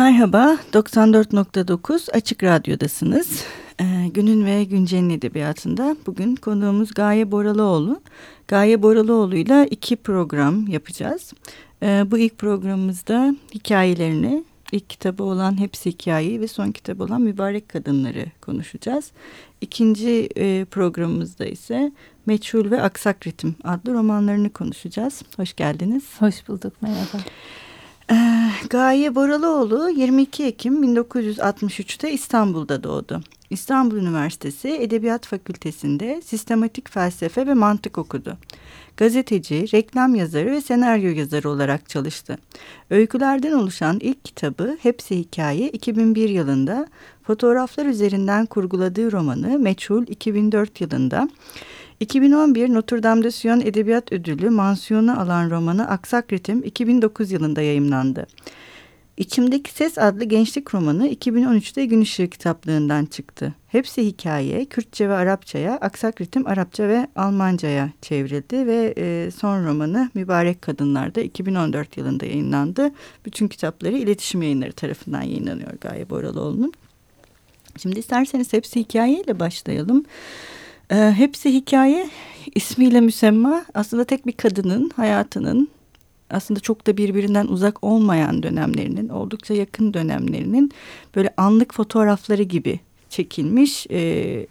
Merhaba, 94.9 Açık Radyo'dasınız. Ee, günün ve Güncel'in edebiyatında bugün konuğumuz Gaye Boralıoğlu. Gaye Boralıoğlu ile iki program yapacağız. Ee, bu ilk programımızda hikayelerini, ilk kitabı olan Hepsi Hikayeyi ve son kitabı olan Mübarek Kadınları konuşacağız. İkinci e, programımızda ise Meçhul ve Aksak Ritim adlı romanlarını konuşacağız. Hoş geldiniz. Hoş bulduk, merhaba. Ee, Gaye Boralıoğlu 22 Ekim 1963'te İstanbul'da doğdu. İstanbul Üniversitesi Edebiyat Fakültesi'nde sistematik felsefe ve mantık okudu. Gazeteci, reklam yazarı ve senaryo yazarı olarak çalıştı. Öykülerden oluşan ilk kitabı Hepsi Hikaye 2001 yılında, fotoğraflar üzerinden kurguladığı romanı Meçhul 2004 yılında, 2011 Notre Dame de Sion Edebiyat Ödülü mansiyonu alan romanı Aksak Ritim 2009 yılında yayımlandı. İçimdeki Ses adlı gençlik romanı 2013'te Gün Işığı kitaplığından çıktı. Hepsi hikaye, Kürtçe ve Arapçaya, Aksak Ritim Arapça ve Almanca'ya çevrildi ve e, son romanı Mübarek Kadınlar'da 2014 yılında yayınlandı. Bütün kitapları iletişim yayınları tarafından yayınlanıyor Gaye Boralıoğlu'nun. Şimdi isterseniz hepsi hikayeyle başlayalım. E, hepsi hikaye ismiyle müsemma. Aslında tek bir kadının hayatının aslında çok da birbirinden uzak olmayan dönemlerinin, oldukça yakın dönemlerinin böyle anlık fotoğrafları gibi çekilmiş e,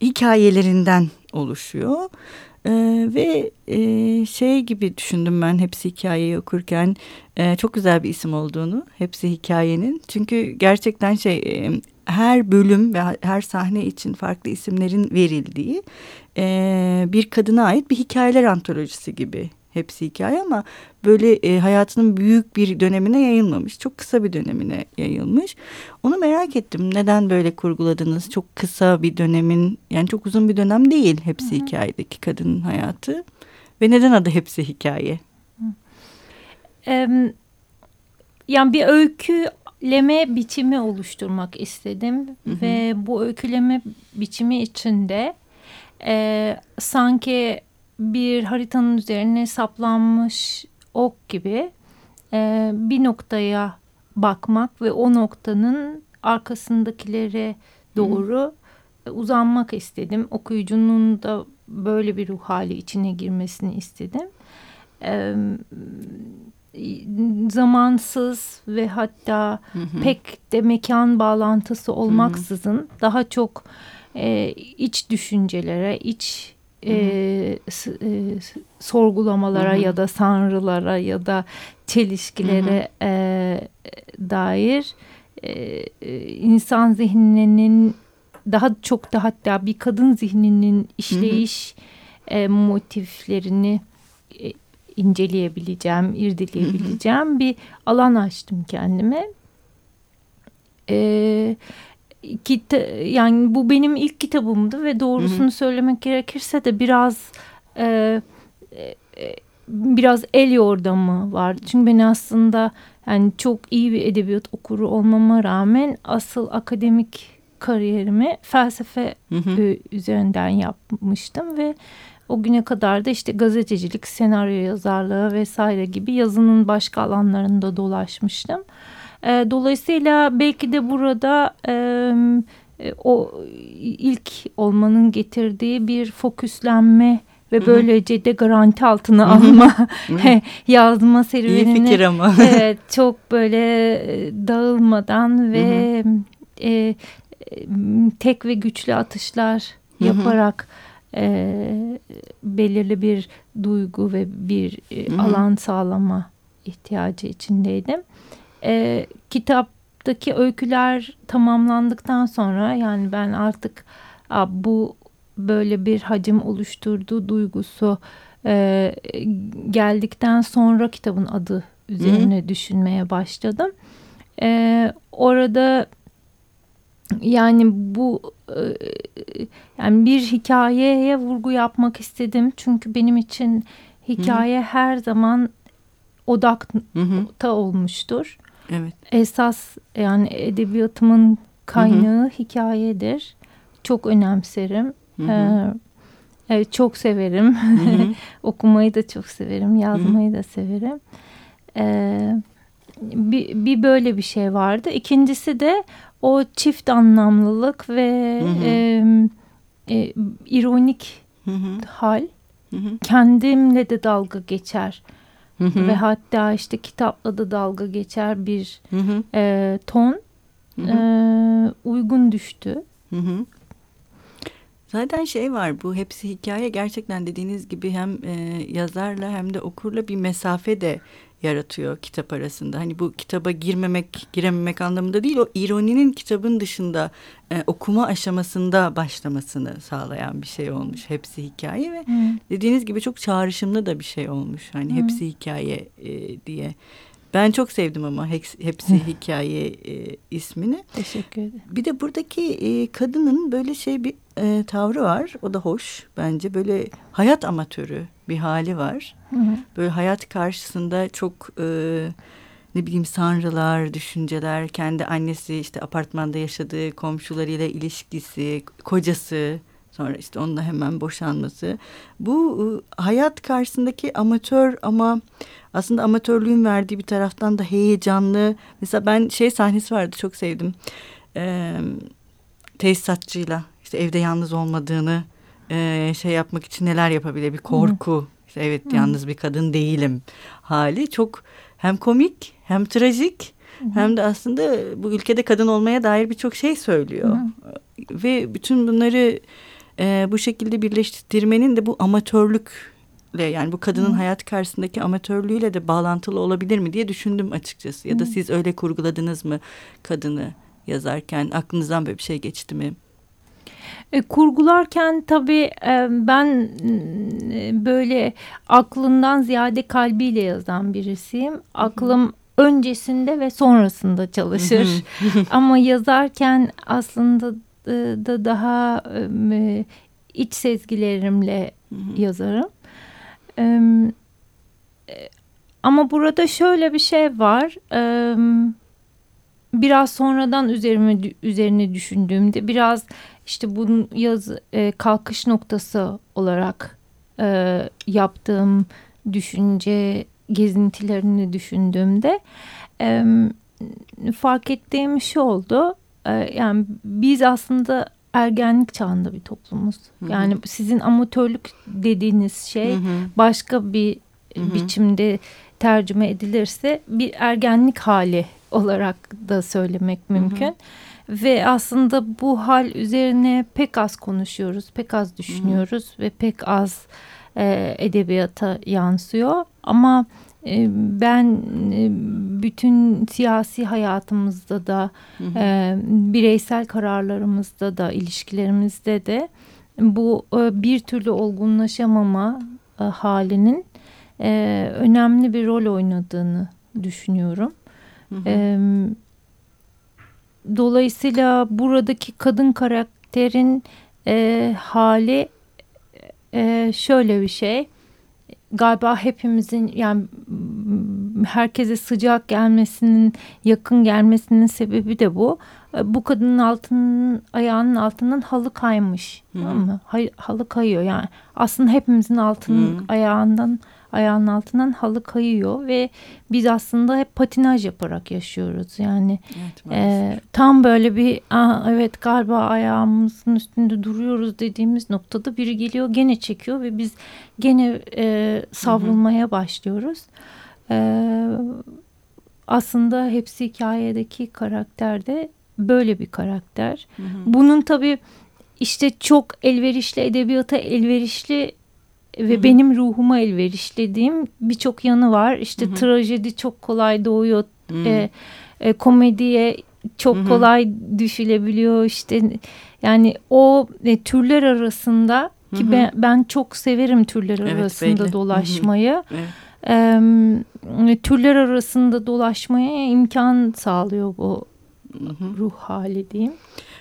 hikayelerinden oluşuyor. Ee, ve e, şey gibi düşündüm ben hepsi hikayeyi okurken. E, çok güzel bir isim olduğunu hepsi hikayenin. Çünkü gerçekten şey e, her bölüm ve her sahne için farklı isimlerin verildiği e, bir kadına ait bir hikayeler antolojisi gibi hepsi hikaye ama böyle e, hayatının büyük bir dönemine yayılmamış. Çok kısa bir dönemine yayılmış. Onu merak ettim. Neden böyle kurguladınız? Çok kısa bir dönemin yani çok uzun bir dönem değil hepsi Hı-hı. hikayedeki kadının hayatı. Ve neden adı hepsi hikaye? Yani bir öyküleme biçimi oluşturmak istedim. Hı-hı. Ve bu öyküleme biçimi içinde e, sanki bir haritanın üzerine saplanmış ok gibi e, bir noktaya bakmak ve o noktanın arkasındakilere doğru Hı. uzanmak istedim. Okuyucunun da böyle bir ruh hali içine girmesini istedim. E, zamansız ve hatta hı hı. pek de mekan bağlantısı olmaksızın hı hı. daha çok e, iç düşüncelere, iç e, e, sorgulamalara Hı-hı. ya da sanrılara ya da çelişkilere e, dair e, e, insan zihninin daha çok da hatta bir kadın zihninin işleyiş e, motiflerini e, inceleyebileceğim, irdeleyebileceğim bir alan açtım kendime. E, kita yani bu benim ilk kitabımdı ve doğrusunu söylemek gerekirse de biraz e, e, biraz el yordamı vardı. Çünkü ben aslında yani çok iyi bir edebiyat okuru olmama rağmen asıl akademik kariyerimi felsefe hı hı. üzerinden yapmıştım ve o güne kadar da işte gazetecilik, senaryo yazarlığı vesaire gibi yazının başka alanlarında dolaşmıştım. E, dolayısıyla belki de burada e, o ilk olmanın getirdiği bir fokuslenme ve böylece de garanti altına alma yazma serüvenini İyi fikir ama. evet, çok böyle dağılmadan ve e, tek ve güçlü atışlar yaparak e, belirli bir duygu ve bir e, alan sağlama ihtiyacı içindeydim e, kitaptaki öyküler tamamlandıktan sonra yani ben artık a, bu böyle bir hacim oluşturduğu duygusu e, geldikten sonra kitabın adı üzerine Hı. düşünmeye başladım. E, orada yani bu e, yani bir hikayeye vurgu yapmak istedim çünkü benim için hikaye Hı. her zaman odakta olmuştur. Evet. Esas yani edebiyatımın kaynağı hı hı. hikayedir. Çok önemserim. Hı hı. Ee, evet, çok severim. Hı hı. Okumayı da çok severim. Yazmayı hı hı. da severim. Ee, bir, bir böyle bir şey vardı. İkincisi de o çift anlamlılık ve hı hı. E, e, ironik hı hı. hal. Hı hı. Kendimle de dalga geçer. Hı hı. Ve hatta işte kitapla da dalga geçer bir hı hı. E, ton hı hı. E, uygun düştü. Hı hı. Zaten şey var bu hepsi hikaye gerçekten dediğiniz gibi hem e, yazarla hem de okurla bir mesafe de yaratıyor kitap arasında. Hani bu kitaba girmemek, girememek anlamında değil, o ironinin kitabın dışında e, okuma aşamasında başlamasını sağlayan bir şey olmuş. Hepsi hikaye ve hmm. dediğiniz gibi çok çağrışımlı da bir şey olmuş. Hani hmm. hepsi hikaye e, diye. Ben çok sevdim ama hepsi hikaye e, ismini. Teşekkür ederim. Bir de buradaki e, kadının böyle şey bir e, tavrı var. O da hoş bence. Böyle hayat amatörü bir hali var. Hı hı. Böyle hayat karşısında çok e, ne bileyim sanrılar, düşünceler, kendi annesi işte apartmanda yaşadığı komşularıyla ilişkisi, kocası, sonra işte onunla hemen boşanması. Bu e, hayat karşısındaki amatör ama aslında amatörlüğün verdiği bir taraftan da heyecanlı. Mesela ben şey sahnesi vardı çok sevdim. Ee, tesisatçıyla işte evde yalnız olmadığını e, şey yapmak için neler yapabilir bir korku. Hı. İşte evet Hı. yalnız bir kadın değilim hali çok hem komik hem trajik Hı. hem de aslında bu ülkede kadın olmaya dair birçok şey söylüyor. Hı. Ve bütün bunları e, bu şekilde birleştirmenin de bu amatörlükle yani bu kadının Hı. hayat karşısındaki amatörlüğüyle de bağlantılı olabilir mi diye düşündüm açıkçası. Ya da siz öyle kurguladınız mı kadını yazarken aklınızdan böyle bir şey geçti mi? E, kurgularken tabii e, ben e, böyle aklından ziyade kalbiyle yazan birisiyim. Aklım öncesinde ve sonrasında çalışır. Ama yazarken aslında da daha e, iç sezgilerimle yazarım. E, ama burada şöyle bir şey var. E, biraz sonradan üzerime üzerine düşündüğümde biraz işte bunun yaz e, kalkış noktası olarak e, yaptığım düşünce gezintilerini düşündüğümde e, fark ettiğim şey oldu. E, yani biz aslında ergenlik çağında bir toplumuz. Hı hı. Yani sizin amatörlük dediğiniz şey hı hı. başka bir hı hı. biçimde tercüme edilirse bir ergenlik hali olarak da söylemek mümkün. Hı hı. Ve aslında bu hal üzerine pek az konuşuyoruz, pek az düşünüyoruz hı hı. ve pek az e, edebiyata yansıyor. Ama e, ben e, bütün siyasi hayatımızda da, hı hı. E, bireysel kararlarımızda da, ilişkilerimizde de bu e, bir türlü olgunlaşamama e, halinin e, önemli bir rol oynadığını düşünüyorum. Hı hı. E, dolayısıyla buradaki kadın karakterin e, hali e, şöyle bir şey. Galiba hepimizin yani herkese sıcak gelmesinin, yakın gelmesinin sebebi de bu. E, bu kadının altının ayağının altından halı kaymış. Hı. Tamam mı? Halı kayıyor yani. Aslında hepimizin altının -hı. ayağından ayağının altından halı kayıyor ve biz aslında hep patinaj yaparak yaşıyoruz. Yani evet, e, tam böyle bir Aa, evet galiba ayağımızın üstünde duruyoruz dediğimiz noktada biri geliyor gene çekiyor ve biz gene e, savrulmaya hı hı. başlıyoruz. E, aslında hepsi hikayedeki karakter de böyle bir karakter. Hı hı. Bunun tabii işte çok elverişli edebiyata elverişli ve Hı-hı. benim ruhuma elverişlediğim birçok yanı var. İşte Hı-hı. trajedi çok kolay doğuyor. E, e, komediye çok Hı-hı. kolay düşülebiliyor. İşte yani o e, türler arasında ki Hı-hı. ben, ben çok severim türler evet, arasında belli. dolaşmayı. Evet. E, türler arasında dolaşmaya imkan sağlıyor bu Hı-hı. ruh hali diyeyim.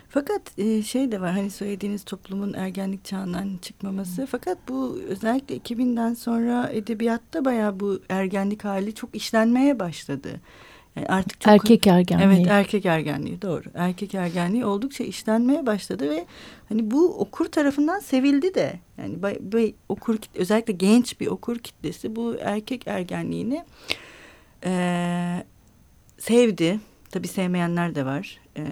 Fakat e, şey de var hani söylediğiniz toplumun ergenlik çağından çıkmaması. Fakat bu özellikle 2000'den sonra edebiyatta bayağı bu ergenlik hali çok işlenmeye başladı. Yani artık çok, erkek ergenliği. Evet erkek ergenliği doğru. Erkek ergenliği oldukça işlenmeye başladı ve hani bu okur tarafından sevildi de. Yani bay, bay, okur özellikle genç bir okur kitlesi bu erkek ergenliğini e, sevdi. Tabii sevmeyenler de var e,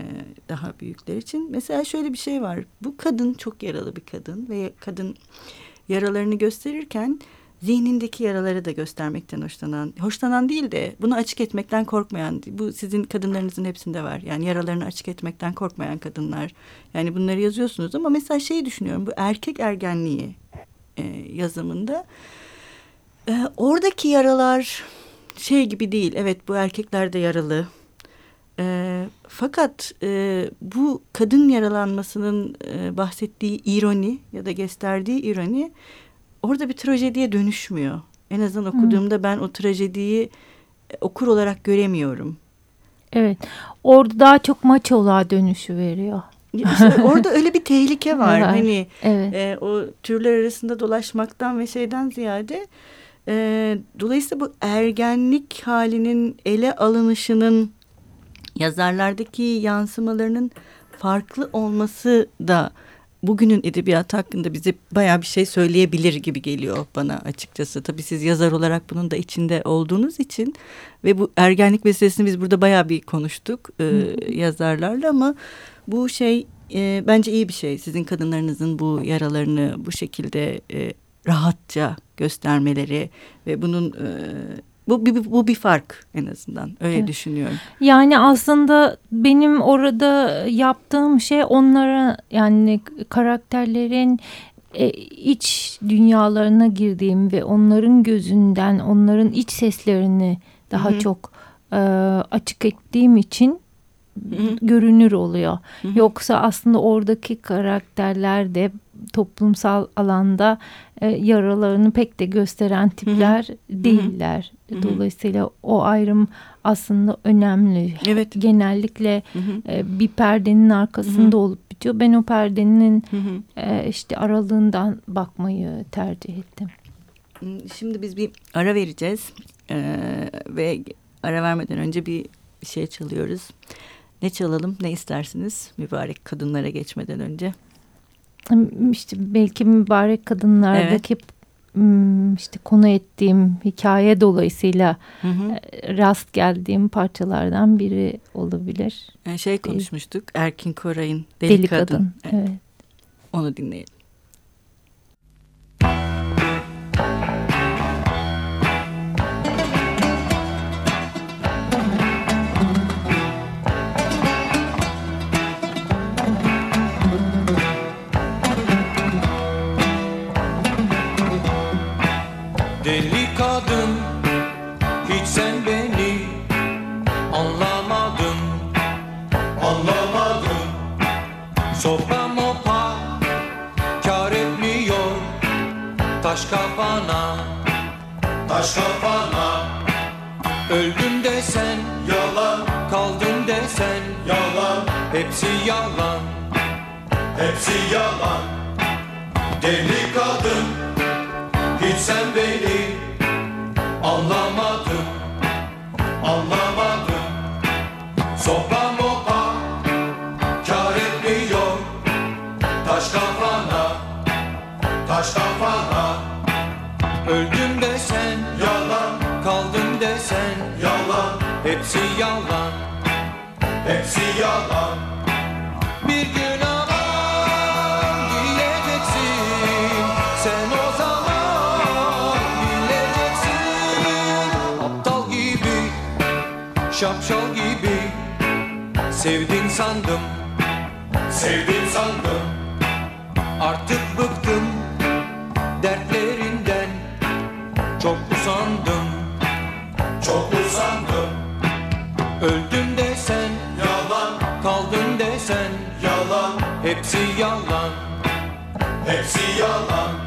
daha büyükler için. Mesela şöyle bir şey var. Bu kadın çok yaralı bir kadın ve kadın yaralarını gösterirken zihnindeki yaraları da göstermekten hoşlanan, hoşlanan değil de bunu açık etmekten korkmayan, bu sizin kadınlarınızın hepsinde var. Yani yaralarını açık etmekten korkmayan kadınlar. Yani bunları yazıyorsunuz ama mesela şeyi düşünüyorum, bu erkek ergenliği e, yazımında e, oradaki yaralar şey gibi değil. Evet bu erkekler de yaralı. E, fakat e, bu kadın yaralanmasının e, bahsettiği ironi ya da gösterdiği ironi orada bir trajediye dönüşmüyor. En azından okuduğumda ben o trajediyi e, okur olarak göremiyorum. Evet. Orada daha çok maçoluğa dönüşü veriyor. İşte orada öyle bir tehlike var. var. Hani Evet. e, o türler arasında dolaşmaktan ve şeyden ziyade e, dolayısıyla bu ergenlik halinin ele alınışının yazarlardaki yansımalarının farklı olması da bugünün edebiyatı hakkında bize bayağı bir şey söyleyebilir gibi geliyor bana açıkçası. Tabii siz yazar olarak bunun da içinde olduğunuz için ve bu ergenlik meselesini biz burada bayağı bir konuştuk e, yazarlarla ama bu şey e, bence iyi bir şey. Sizin kadınlarınızın bu yaralarını bu şekilde e, rahatça göstermeleri ve bunun e, bu, bu, bu bir fark en azından öyle Evet. düşünüyorum. Yani aslında benim orada yaptığım şey onlara yani karakterlerin e, iç dünyalarına girdiğim ve onların gözünden onların iç seslerini daha Hı hı. çok e, açık ettiğim için Hı hı. görünür oluyor. Hı hı. Yoksa aslında oradaki karakterler de toplumsal alanda e, yaralarını pek de gösteren tipler değiller. Hı hı. Dolayısıyla o ayrım aslında önemli. Evet. Genellikle e, bir perdenin arkasında olup bitiyor. Ben o perdenin e, işte aralığından bakmayı tercih ettim. Şimdi biz bir ara vereceğiz Ee, ve ara vermeden önce bir şey çalıyoruz. Ne çalalım ne istersiniz mübarek kadınlara geçmeden önce? İşte belki mübarek kadınlardaki m, işte konu ettiğim hikaye dolayısıyla Hı hı. e, rast geldiğim parçalardan biri olabilir. Ee, şey konuşmuştuk Erkin Koray'ın Deli, Deli, Kadın. kadın. Evet. Onu dinleyelim. Deli kadın hiç sen beni anlamadın. Anlamadın. Sopa mopa kar etmiyor. Taş kafana Taş kafana. Öldüm desen Yalan. Kaldım desen. Yalan. Hepsi yalan. Hepsi yalan. Deli kadın sen beni anlamadın, anlamadın. Sopa mopa kar etmiyor taş kafana, taş kafana. Öldüm desen yalan, kaldım desen yalan. Hepsi yalan, hepsi yalan. Sevdin sandım, sevdin sandım. Artık bıktım dertlerinden. Çok usandım, çok usandım. Öldüm desen yalan. Kaldın desen. Yalan. Hepsi yalan. Hepsi yalan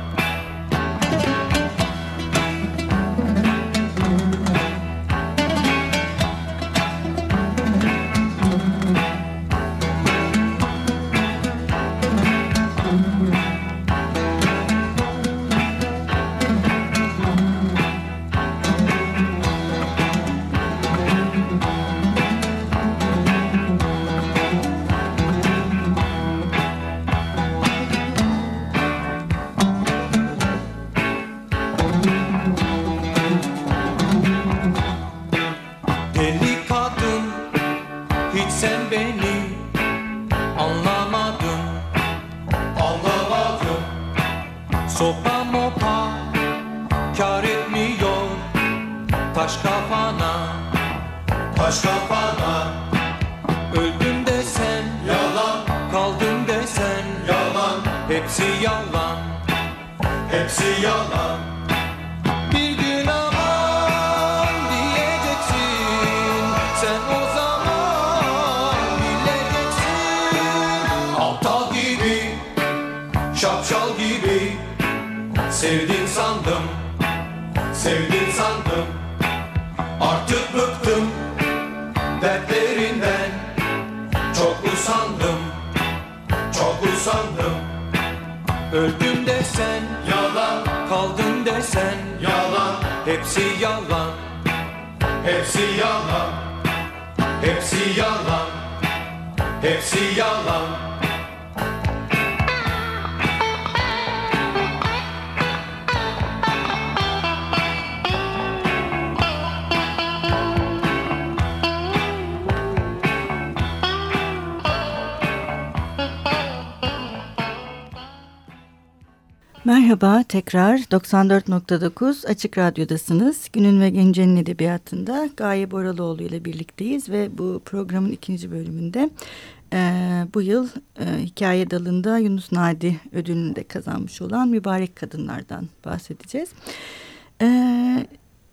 desen. Yalan. Hepsi yalan. Hepsi yalan Öldüm desen Yalan. Kaldın desen Yalan. Hepsi yalan. Hepsi yalan. Hepsi yalan. Hepsi yalan Merhaba tekrar 94.9 Açık Radyo'dasınız. Günün ve Gence'nin edebiyatında Gaye Boraloğlu ile birlikteyiz ve bu programın ikinci bölümünde e, bu yıl e, hikaye dalında Yunus Nadi ödülünü de kazanmış olan mübarek kadınlardan bahsedeceğiz. E,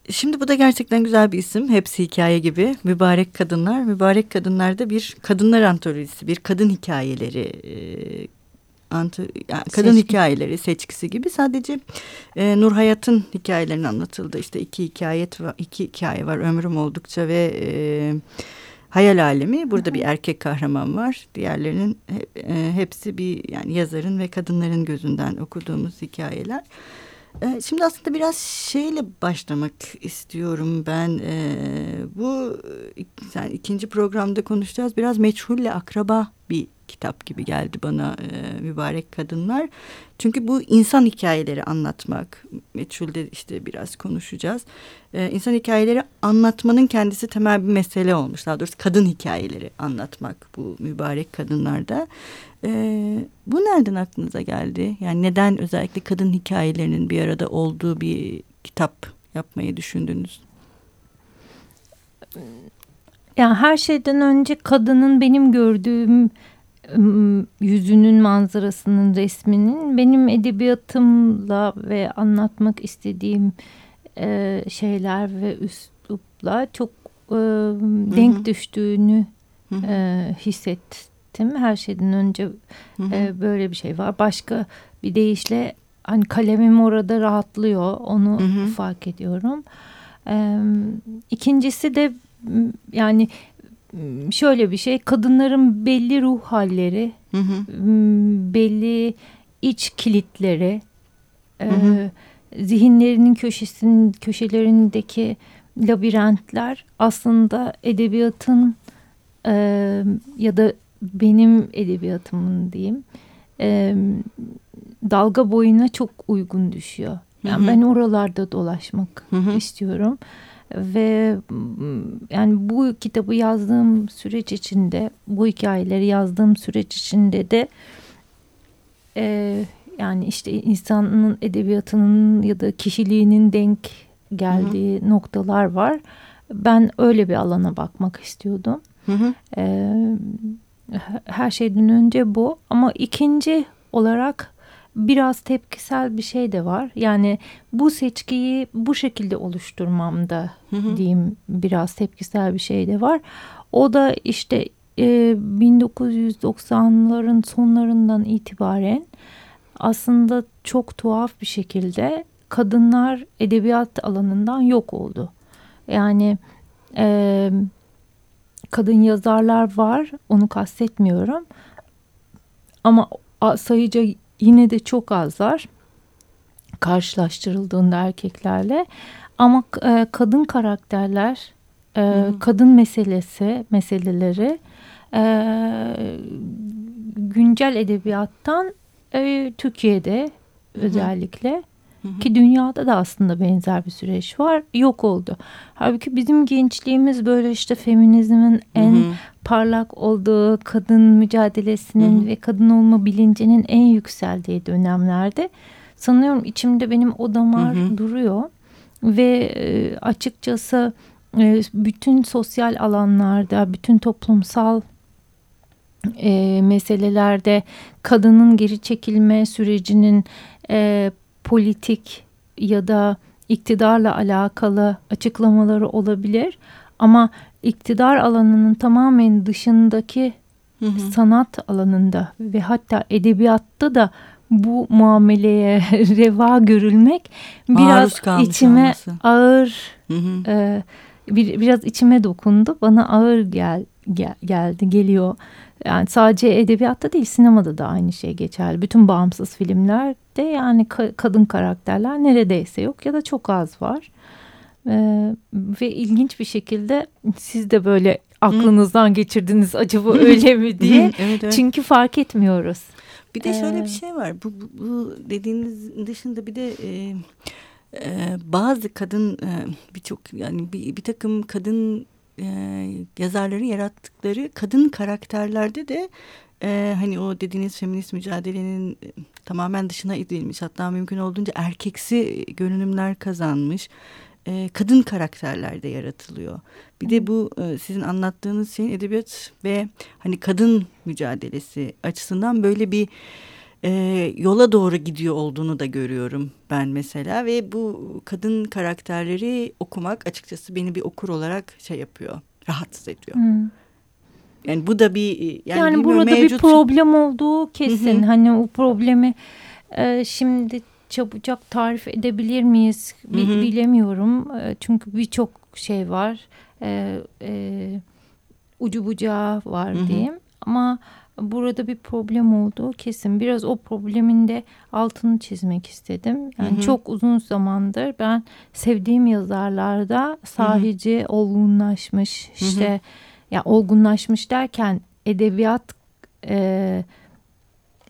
şimdi bu da gerçekten güzel bir isim. Hepsi hikaye gibi. Mübarek Kadınlar. Mübarek Kadınlar'da bir kadınlar antolojisi, bir kadın hikayeleri e, antı, yani kadın Seçki. hikayeleri seçkisi gibi sadece e, Nur Hayat'ın hikayelerinin anlatıldı. İşte iki hikaye iki hikaye var ömrüm oldukça ve e, hayal alemi. Burada -hı. bir erkek kahraman var. Diğerlerinin e, hepsi bir yani yazarın ve kadınların gözünden okuduğumuz hikayeler. E, şimdi aslında biraz şeyle başlamak istiyorum ben. E, bu yani ikinci programda konuşacağız. Biraz meçhulle akraba bir kitap gibi geldi bana e, mübarek kadınlar. Çünkü bu insan hikayeleri anlatmak, meçhulde işte biraz konuşacağız. E, insan hikayeleri anlatmanın kendisi temel bir mesele olmuş. Daha doğrusu kadın hikayeleri anlatmak bu mübarek kadınlarda. E, bu nereden aklınıza geldi? Yani neden özellikle kadın hikayelerinin bir arada olduğu bir kitap yapmayı düşündünüz? Yani her şeyden önce kadının benim gördüğüm yüzünün manzarasının resminin benim edebiyatımla ve anlatmak istediğim e, şeyler ve üslupla çok e, denk hı hı. düştüğünü hı hı. E, hissettim. Her şeyden önce hı hı. E, böyle bir şey var. Başka bir deyişle hani kalemim orada rahatlıyor. Onu hı hı. fark ediyorum. E, ikincisi de yani şöyle bir şey kadınların belli ruh halleri hı hı. belli iç kilitleri hı hı. E, zihinlerinin köşesinin köşelerindeki labirentler aslında edebiyatın e, ya da benim edebiyatımın diyeyim e, dalga boyuna çok uygun düşüyor. Yani hı hı. ben oralarda dolaşmak hı hı. istiyorum ve yani bu kitabı yazdığım süreç içinde bu hikayeleri yazdığım süreç içinde de e, yani işte insanın edebiyatının ya da kişiliğinin denk geldiği hı hı. noktalar var. Ben öyle bir alana bakmak istiyordum. Hı hı. E, her şeyden önce bu ama ikinci olarak biraz tepkisel bir şey de var. Yani bu seçkiyi bu şekilde oluşturmamda hı hı. diyeyim biraz tepkisel bir şey de var. O da işte e, 1990'ların sonlarından itibaren aslında çok tuhaf bir şekilde kadınlar edebiyat alanından yok oldu. Yani e, kadın yazarlar var onu kastetmiyorum ama sayıca yine de çok azlar karşılaştırıldığında erkeklerle ama e, kadın karakterler e, hmm. kadın meselesi meseleleri e, güncel edebiyattan e, Türkiye'de özellikle hı. Ki dünyada da aslında benzer bir süreç var. Yok oldu. Halbuki bizim gençliğimiz böyle işte feminizmin en hı hı. parlak olduğu kadın mücadelesinin hı hı. ve kadın olma bilincinin en yükseldiği dönemlerde sanıyorum içimde benim o damar hı hı. duruyor ve e, açıkçası e, bütün sosyal alanlarda, bütün toplumsal e, meselelerde kadının geri çekilme sürecinin e, politik ya da iktidarla alakalı açıklamaları olabilir ama iktidar alanının tamamen dışındaki hı hı. sanat alanında ve hatta edebiyatta da bu muameleye reva görülmek biraz içime olması. ağır hı hı. E, bir, biraz içime dokundu bana ağır gel, gel geldi geliyor yani sadece edebiyatta değil sinemada da aynı şey geçerli. Bütün bağımsız filmlerde yani ka kadın karakterler neredeyse yok ya da çok az var. Ee, ve ilginç bir şekilde siz de böyle aklınızdan geçirdiniz acaba öyle mi diye. evet, evet. Çünkü fark etmiyoruz. Bir de şöyle ee, bir şey var. Bu, bu, bu dediğiniz dışında bir de e, e, bazı kadın e, birçok yani bir, bir takım kadın e, yazarların yarattıkları kadın karakterlerde de e, hani o dediğiniz feminist mücadelenin e, tamamen dışına edilmiş hatta mümkün olduğunca erkeksi görünümler kazanmış e, kadın karakterlerde yaratılıyor. Bir de bu e, sizin anlattığınız şeyin edebiyat ve hani kadın mücadelesi açısından böyle bir e, yola doğru gidiyor olduğunu da görüyorum ben mesela ve bu kadın karakterleri okumak açıkçası beni bir okur olarak şey yapıyor rahatsız ediyor. Hmm. Yani bu da bir yani, yani burada mevcut... bir problem olduğu kesin. Hı hı. Hani o problemi e, şimdi çabucak tarif edebilir miyiz hı hı. bilemiyorum. E, çünkü birçok şey var. E, e, ucu bucağı var hı hı. diyeyim. Ama burada bir problem olduğu kesin. Biraz o problemin de altını çizmek istedim. Yani hı hı. çok uzun zamandır ben sevdiğim yazarlarda sahici, hı hı. olgunlaşmış, işte hı hı. ya olgunlaşmış derken edebiyat e,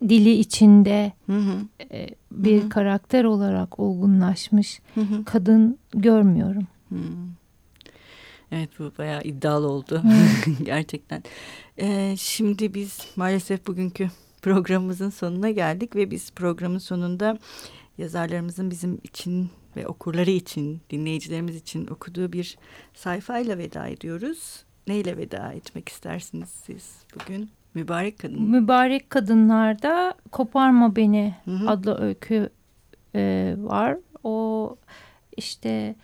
dili içinde hı hı. E, bir hı hı. karakter olarak olgunlaşmış hı hı. kadın görmüyorum. Hı. Evet bu bayağı iddialı oldu gerçekten. Ee, şimdi biz maalesef bugünkü programımızın sonuna geldik ve biz programın sonunda yazarlarımızın bizim için ve okurları için, dinleyicilerimiz için okuduğu bir sayfayla veda ediyoruz. Neyle veda etmek istersiniz siz bugün? Mübarek Kadın. Mübarek Kadınlar'da Koparma Beni hı hı. adlı öykü e, var. O işte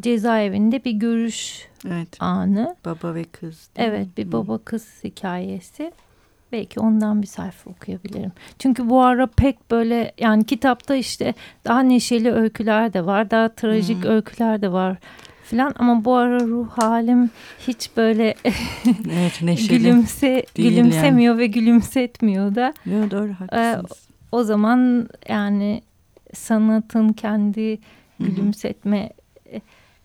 cezaevinde bir görüş evet. anı. Baba ve kız. Evet bir baba kız hikayesi. Belki ondan bir sayfa okuyabilirim. Çünkü bu ara pek böyle yani kitapta işte daha neşeli öyküler de var. Daha trajik hmm. öyküler de var filan ama bu ara ruh halim hiç böyle evet, neşeli gülümse gülümsemiyor yani. ve gülümsetmiyor da. Yo, doğru haklısınız. Ee, o zaman yani sanatın kendi gülümsetme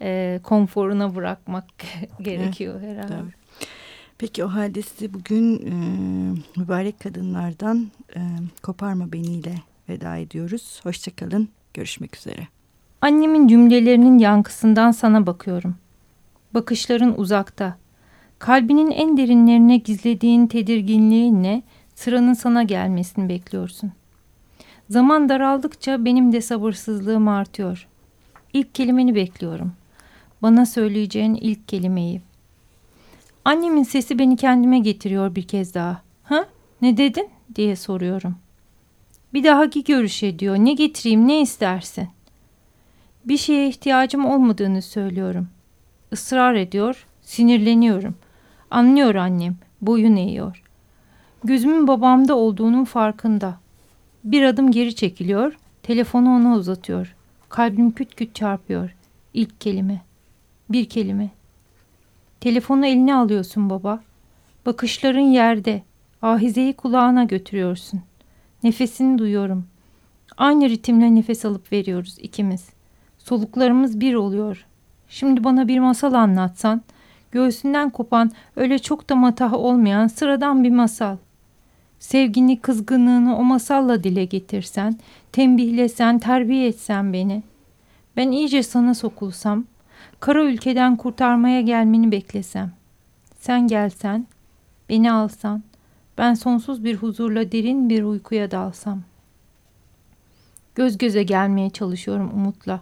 e, konforuna bırakmak gerekiyor evet, herhalde. Tabii. Peki o halde size bugün e, mübarek kadınlardan e, Koparma Beni ile veda ediyoruz. Hoşçakalın, görüşmek üzere. Annemin cümlelerinin yankısından sana bakıyorum. Bakışların uzakta. Kalbinin en derinlerine gizlediğin tedirginliğinle sıranın sana gelmesini bekliyorsun. Zaman daraldıkça benim de sabırsızlığım artıyor. İlk kelimeni bekliyorum bana söyleyeceğin ilk kelimeyi. Annemin sesi beni kendime getiriyor bir kez daha. Ha? Ne dedin? diye soruyorum. Bir dahaki görüşe diyor. Ne getireyim ne istersin? Bir şeye ihtiyacım olmadığını söylüyorum. Israr ediyor, sinirleniyorum. Anlıyor annem, boyun eğiyor. Gözümün babamda olduğunun farkında. Bir adım geri çekiliyor, telefonu ona uzatıyor. Kalbim küt küt çarpıyor. İlk kelime. Bir kelime. Telefonu eline alıyorsun baba. Bakışların yerde. Ahizeyi kulağına götürüyorsun. Nefesini duyuyorum. Aynı ritimle nefes alıp veriyoruz ikimiz. Soluklarımız bir oluyor. Şimdi bana bir masal anlatsan, göğsünden kopan, öyle çok da matah olmayan sıradan bir masal. Sevgini, kızgınlığını o masalla dile getirsen, tembihlesen, terbiye etsen beni. Ben iyice sana sokulsam, kara ülkeden kurtarmaya gelmeni beklesem. Sen gelsen, beni alsan, ben sonsuz bir huzurla derin bir uykuya dalsam. Göz göze gelmeye çalışıyorum umutla.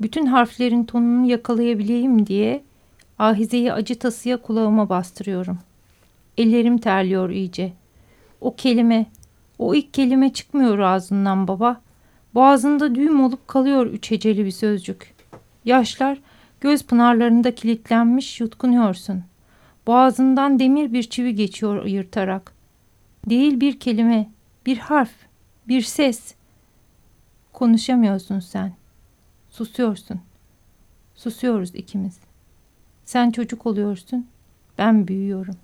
Bütün harflerin tonunu yakalayabileyim diye ahizeyi acı tasıya kulağıma bastırıyorum. Ellerim terliyor iyice. O kelime, o ilk kelime çıkmıyor ağzından baba. Boğazında düğüm olup kalıyor üç heceli bir sözcük. Yaşlar göz pınarlarında kilitlenmiş yutkunuyorsun. Boğazından demir bir çivi geçiyor yırtarak. Değil bir kelime, bir harf, bir ses. Konuşamıyorsun sen. Susuyorsun. Susuyoruz ikimiz. Sen çocuk oluyorsun, ben büyüyorum.